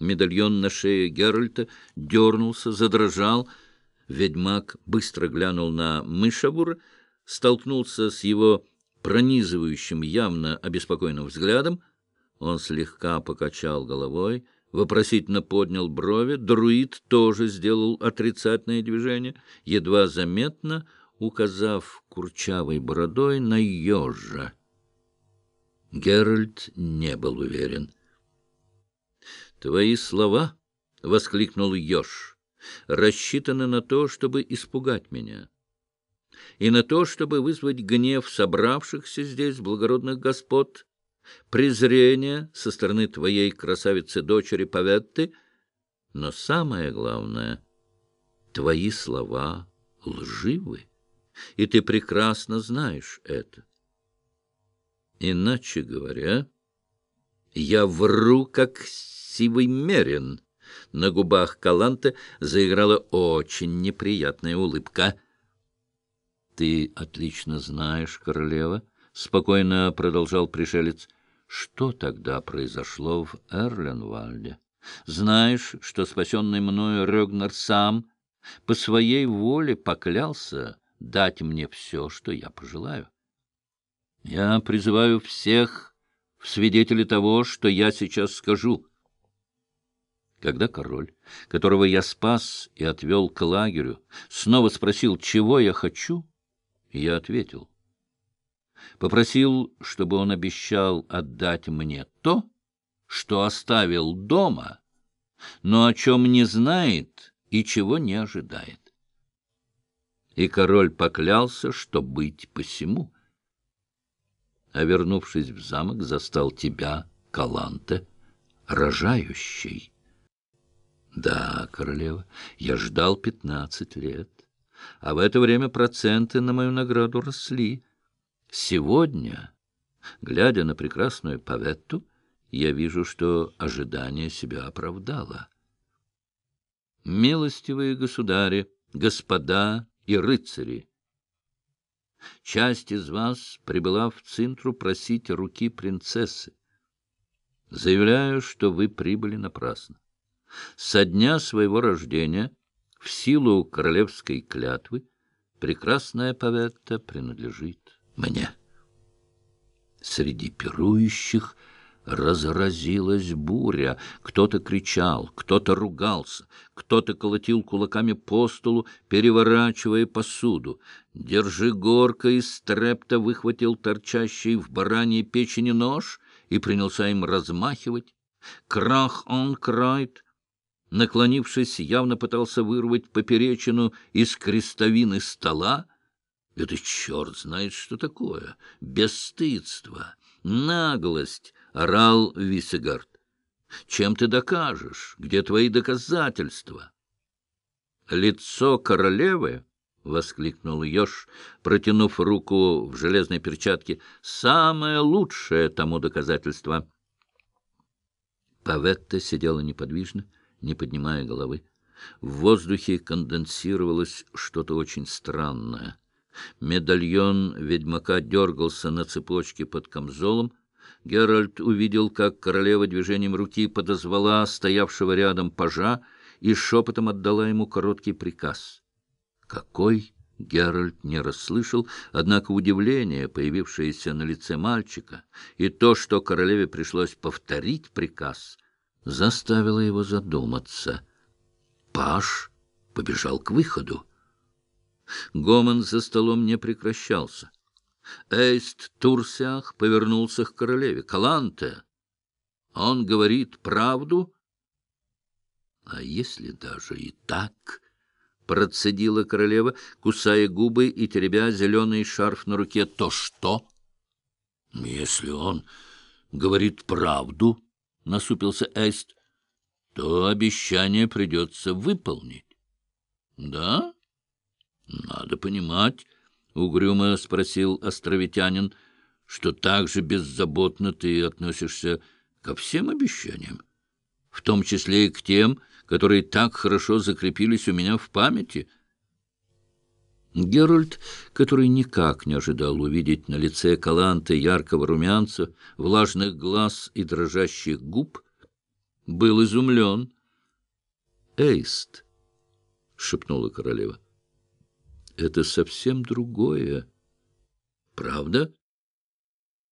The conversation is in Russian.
Медальон на шее Геральта дернулся, задрожал. Ведьмак быстро глянул на Мышавур, столкнулся с его пронизывающим, явно обеспокоенным взглядом. Он слегка покачал головой, вопросительно поднял брови. Друид тоже сделал отрицательное движение, едва заметно указав курчавой бородой на ежа. Геральт не был уверен. «Твои слова, — воскликнул еж, — рассчитаны на то, чтобы испугать меня, и на то, чтобы вызвать гнев собравшихся здесь благородных господ, презрение со стороны твоей красавицы-дочери Паветты, но самое главное — твои слова лживы, и ты прекрасно знаешь это. Иначе говоря, я вру, как сивый мерин. На губах Каланта заиграла очень неприятная улыбка. — Ты отлично знаешь, королева, — спокойно продолжал пришелец, — что тогда произошло в Эрленвальде. Знаешь, что спасенный мною Рёгнер сам по своей воле поклялся дать мне все, что я пожелаю. Я призываю всех в свидетели того, что я сейчас скажу. Когда король, которого я спас и отвел к лагерю, снова спросил, чего я хочу, я ответил. Попросил, чтобы он обещал отдать мне то, что оставил дома, но о чем не знает и чего не ожидает. И король поклялся, что быть посему а, вернувшись в замок, застал тебя, Каланте, рожающей. Да, королева, я ждал пятнадцать лет, а в это время проценты на мою награду росли. Сегодня, глядя на прекрасную Паветту, я вижу, что ожидание себя оправдало. Милостивые государи, господа и рыцари, Часть из вас прибыла в Цинтру просить руки принцессы. Заявляю, что вы прибыли напрасно. Со дня своего рождения, в силу королевской клятвы, прекрасная Паветта принадлежит мне. Среди пирующих Разразилась буря. Кто-то кричал, кто-то ругался, кто-то колотил кулаками по столу, переворачивая посуду. Держи горка из трепта выхватил торчащий в бараньей печени нож и принялся им размахивать. Крах он крайт, наклонившись, явно пытался вырвать поперечину из крестовины стола. Это черт знает, что такое. Бесстыдство, наглость, — орал Виссегард. «Чем ты докажешь? Где твои доказательства?» «Лицо королевы!» — воскликнул Ёж, протянув руку в железной перчатке. «Самое лучшее тому доказательство!» Паветта сидела неподвижно, не поднимая головы. В воздухе конденсировалось что-то очень странное. Медальон ведьмака дергался на цепочке под камзолом, Геральт увидел, как королева движением руки подозвала стоявшего рядом пажа и шепотом отдала ему короткий приказ. Какой? Геральт не расслышал, однако удивление, появившееся на лице мальчика, и то, что королеве пришлось повторить приказ, заставило его задуматься. Паш побежал к выходу. Гомон за столом не прекращался. Эйст Турсиах повернулся к королеве. «Каланте, он говорит правду?» «А если даже и так?» — процедила королева, кусая губы и теребя зеленый шарф на руке. «То что?» «Если он говорит правду», — насупился Эйст, — «то обещание придется выполнить». «Да? Надо понимать». — угрюмо спросил островитянин, — что так же беззаботно ты относишься ко всем обещаниям, в том числе и к тем, которые так хорошо закрепились у меня в памяти. Геральт, который никак не ожидал увидеть на лице Каланты яркого румянца, влажных глаз и дрожащих губ, был изумлен. «Эйст!» — шепнула королева. «Это совсем другое». «Правда?»